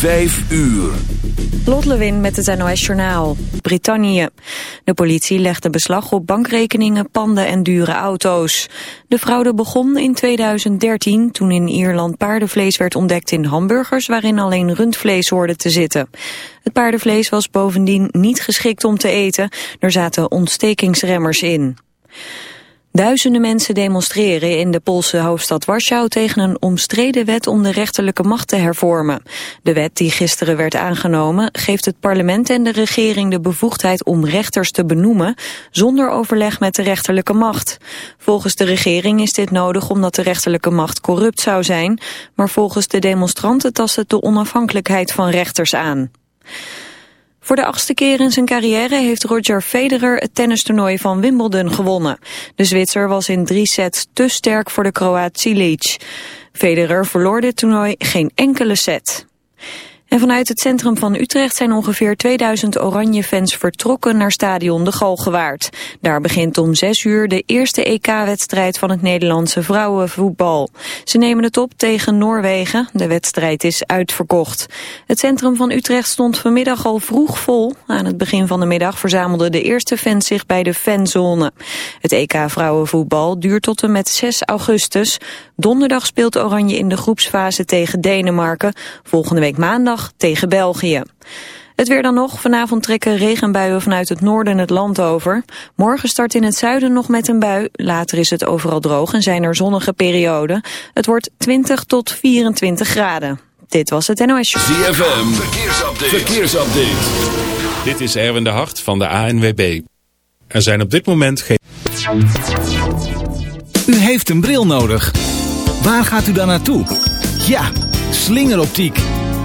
Vijf uur. Lot Lewin met het NOS Journaal. Brittannië. De politie legde beslag op bankrekeningen, panden en dure auto's. De fraude begon in 2013 toen in Ierland paardenvlees werd ontdekt in hamburgers... waarin alleen rundvlees hoorde te zitten. Het paardenvlees was bovendien niet geschikt om te eten. Er zaten ontstekingsremmers in. Duizenden mensen demonstreren in de Poolse hoofdstad Warschau tegen een omstreden wet om de rechterlijke macht te hervormen. De wet die gisteren werd aangenomen geeft het parlement en de regering de bevoegdheid om rechters te benoemen zonder overleg met de rechterlijke macht. Volgens de regering is dit nodig omdat de rechterlijke macht corrupt zou zijn, maar volgens de demonstranten tast het de onafhankelijkheid van rechters aan. Voor de achtste keer in zijn carrière heeft Roger Federer het tennistoernooi van Wimbledon gewonnen. De Zwitser was in drie sets te sterk voor de Kroaat Cilic. Federer verloor dit toernooi geen enkele set. En vanuit het centrum van Utrecht zijn ongeveer 2000 Oranje-fans vertrokken naar stadion De Galgenwaard. Daar begint om 6 uur de eerste EK-wedstrijd van het Nederlandse vrouwenvoetbal. Ze nemen het op tegen Noorwegen. De wedstrijd is uitverkocht. Het centrum van Utrecht stond vanmiddag al vroeg vol. Aan het begin van de middag verzamelden de eerste fans zich bij de fanzone. Het EK vrouwenvoetbal duurt tot en met 6 augustus. Donderdag speelt Oranje in de groepsfase tegen Denemarken. Volgende week maandag tegen België. Het weer dan nog. Vanavond trekken regenbuien vanuit het noorden het land over. Morgen start in het zuiden nog met een bui. Later is het overal droog en zijn er zonnige perioden. Het wordt 20 tot 24 graden. Dit was het NOS. ZFM. Verkeersupdate. Verkeersupdate. Dit is Erwin de Hart van de ANWB. Er zijn op dit moment geen... U heeft een bril nodig. Waar gaat u dan naartoe? Ja, slingeroptiek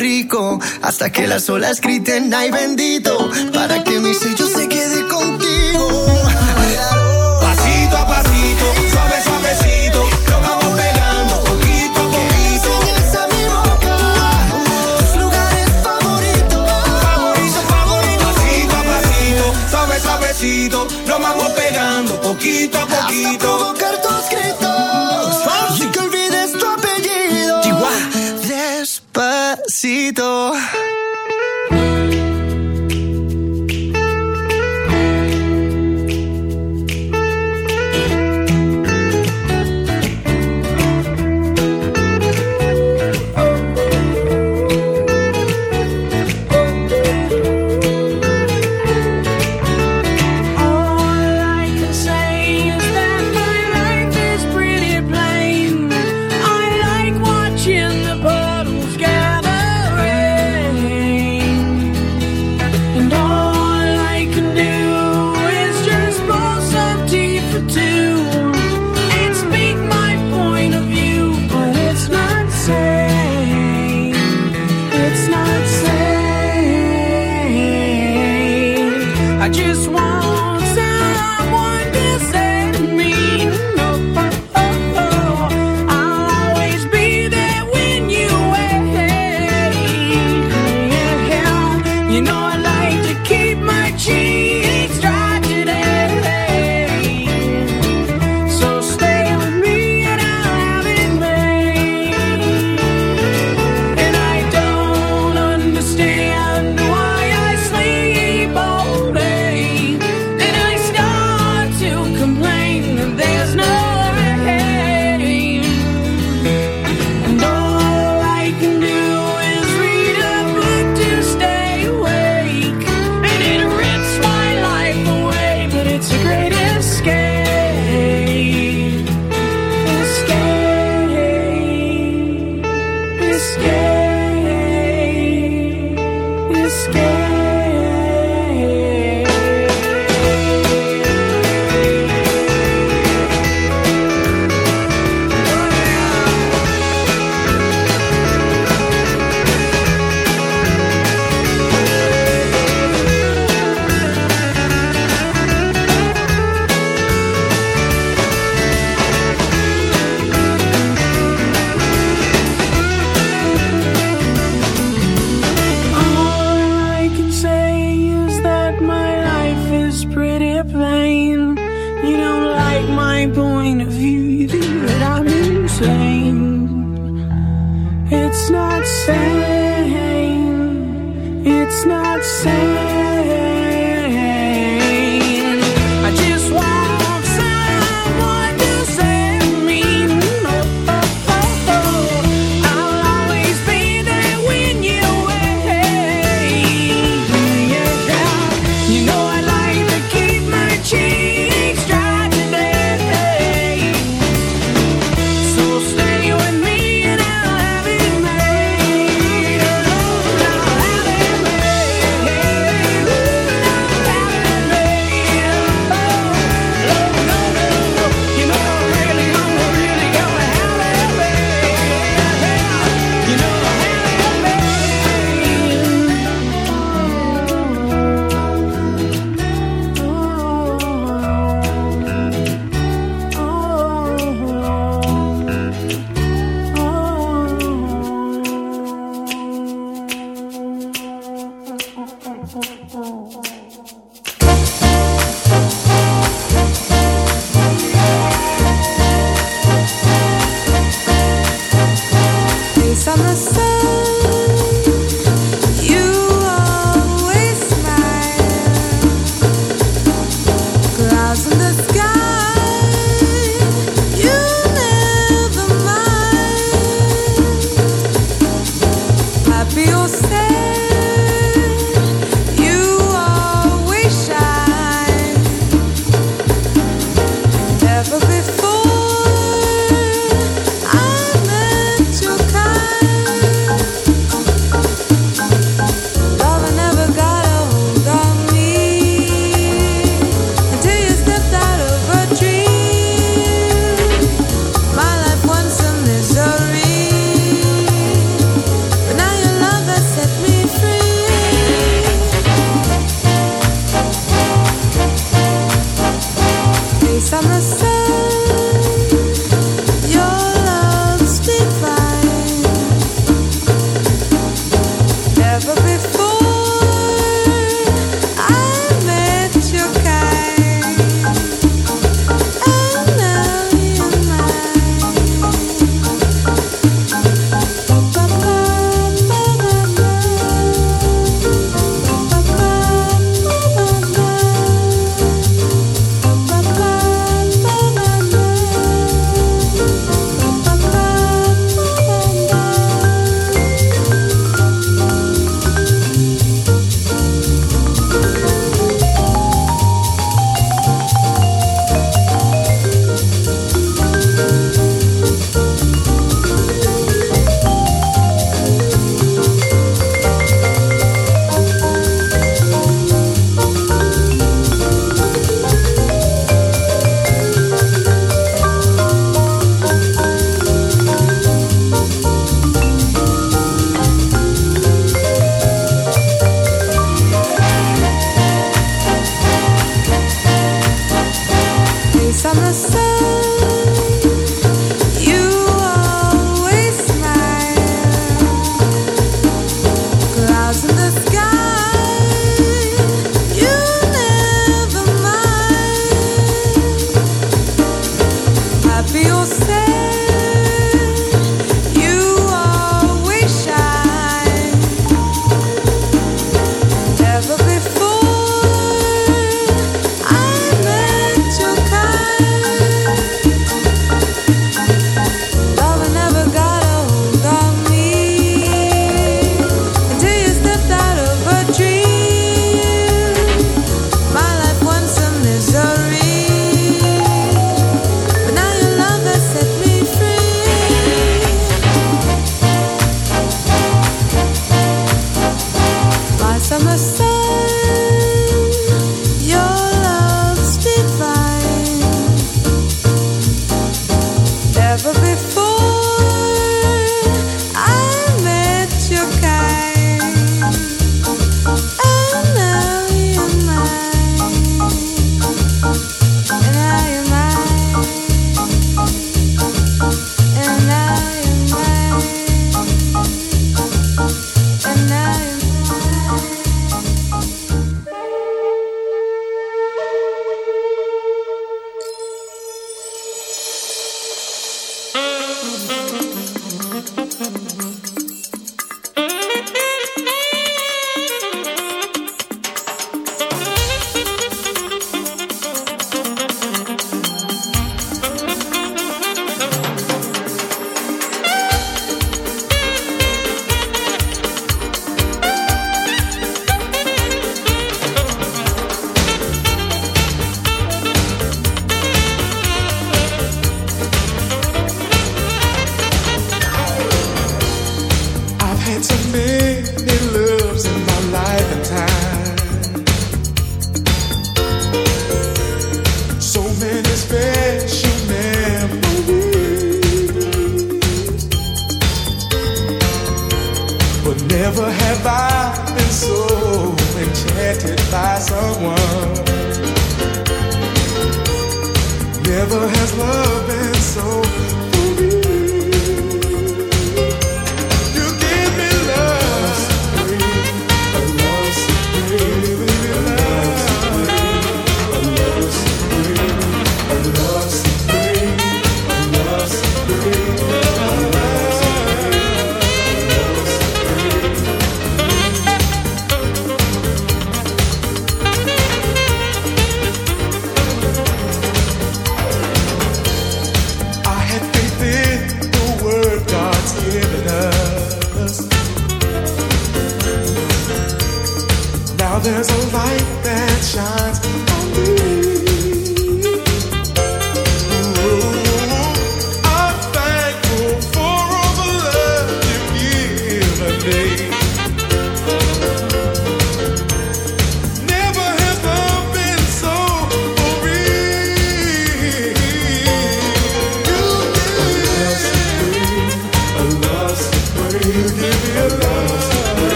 rico hasta que las olas griten ay bendito para que mi sello se quede contigo. Pasito a pasito, suave suavecito, lo vamos pegando poquito a poquito. Dicen a mi boca tus lugares favoritos, favoritos, favoritos. Pasito a pasito, suave suavecito, lo vamos pegando poquito a poquito. say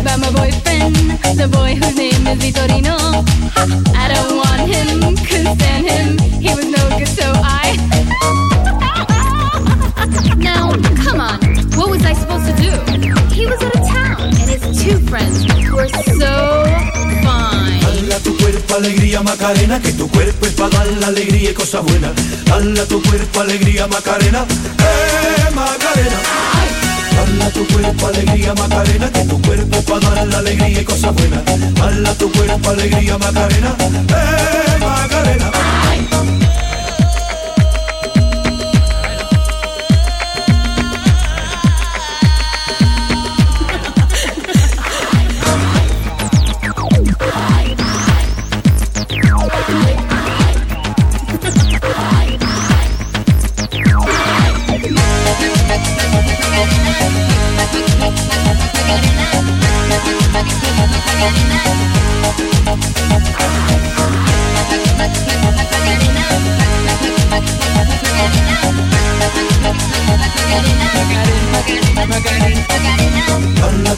about my boyfriend, the boy whose name is Vitorino. I don't want him, couldn't stand him, he was no good, so I. now, come on, what was I supposed to do? He was out of town, and his two friends were so fine. Dala tu cuerpo alegría Macarena, que tu cuerpo es para dar la alegría y cosas buenas. Dala tu cuerpo alegría Macarena, eh Macarena. Dala tu cuerpo alegría Macarena, que tu cuerpo pa' para dar la alegría y cosas buenas. Dala tu cuerpo alegría Macarena, eh Macarena.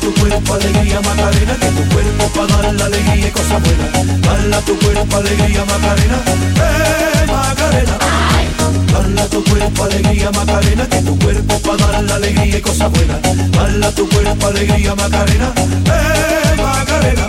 tu cuerpo alegría Macarena, que tu cuerpo para la alegría y cosas buenas. tu cuerpo alegría Macarena, eh Macarena. Mala tu cuerpo, alegría, Macarena, que tu cuerpo pa' dar la alegría y cosas buenas. Mala tu cuerpo, alegría, Macarena, eh, Macarena.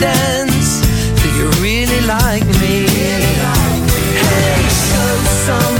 dance? Do you really like me? Really like me? Hey, show some.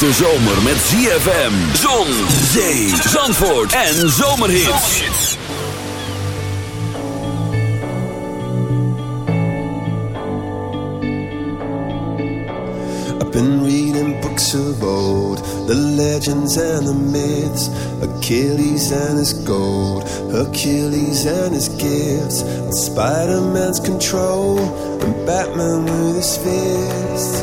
hete zomer met ZFM, zon, zee, zandvoort en zomerhits. I've been reading books of old, the legends and the myths, Achilles and his gold, Hercules and his gifts, Spider-Man's control, and Batman with his fists.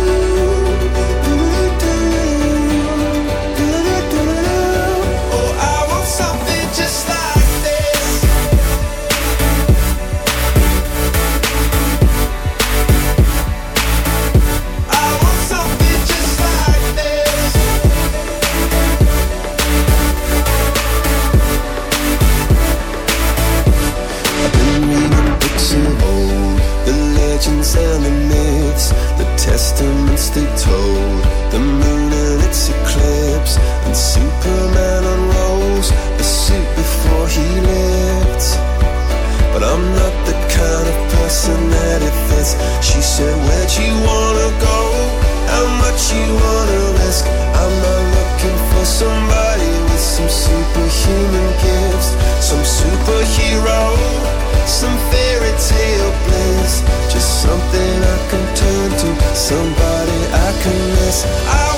and myths, the testaments they told, the moon and its eclipse, and Superman unrolls the suit before he lived. But I'm not the kind of person that it fits. She said, Where'd you wanna go? How much you wanna risk? I'm not looking know somebody with some superhuman gifts, some superhero, some fairy tale bliss. Just something I can turn to, somebody I can miss. I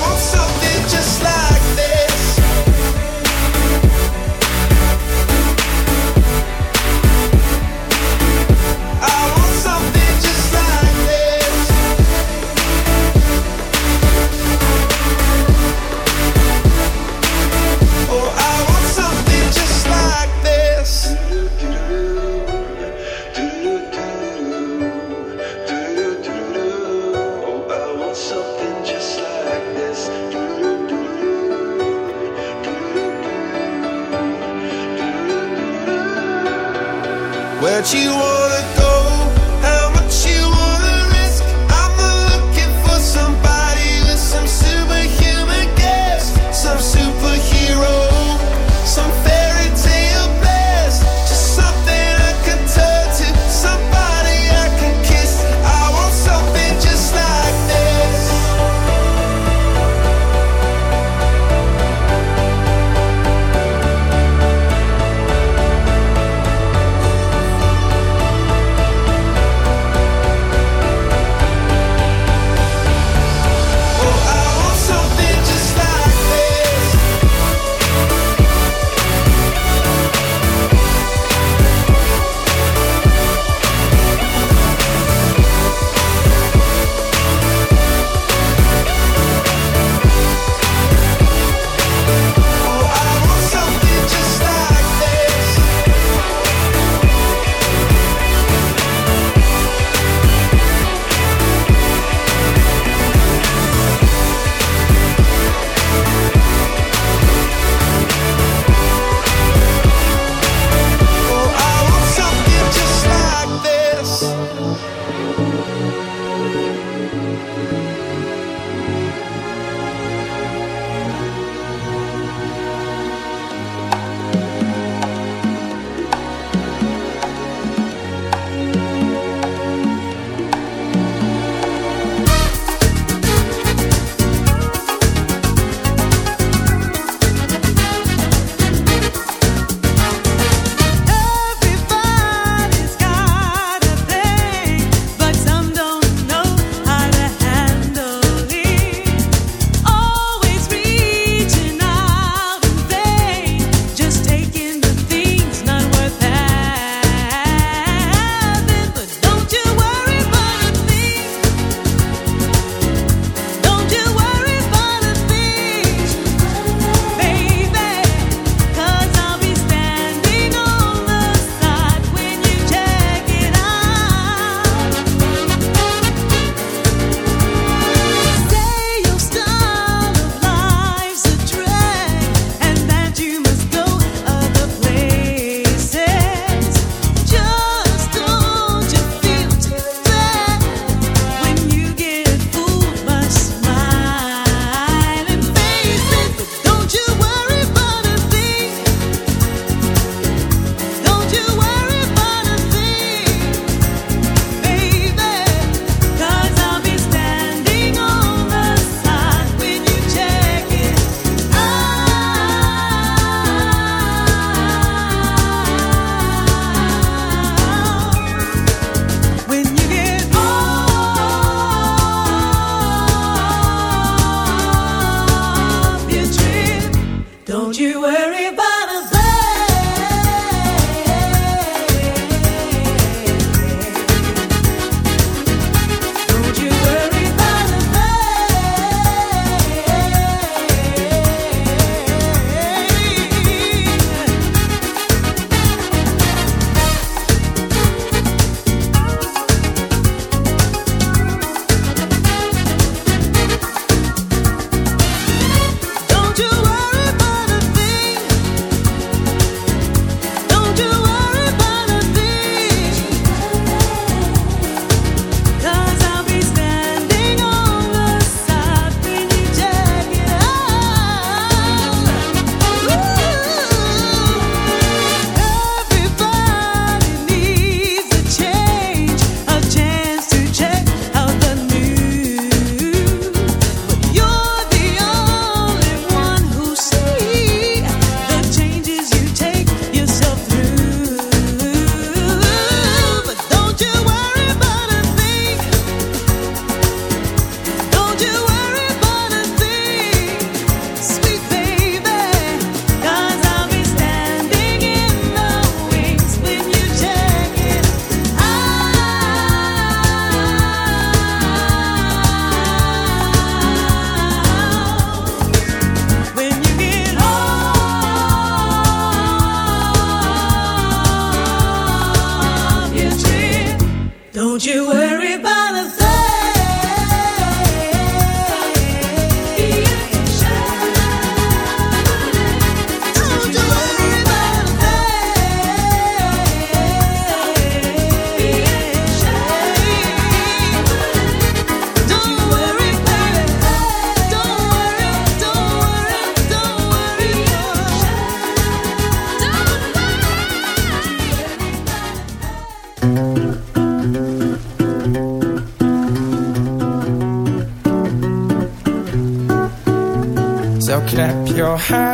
how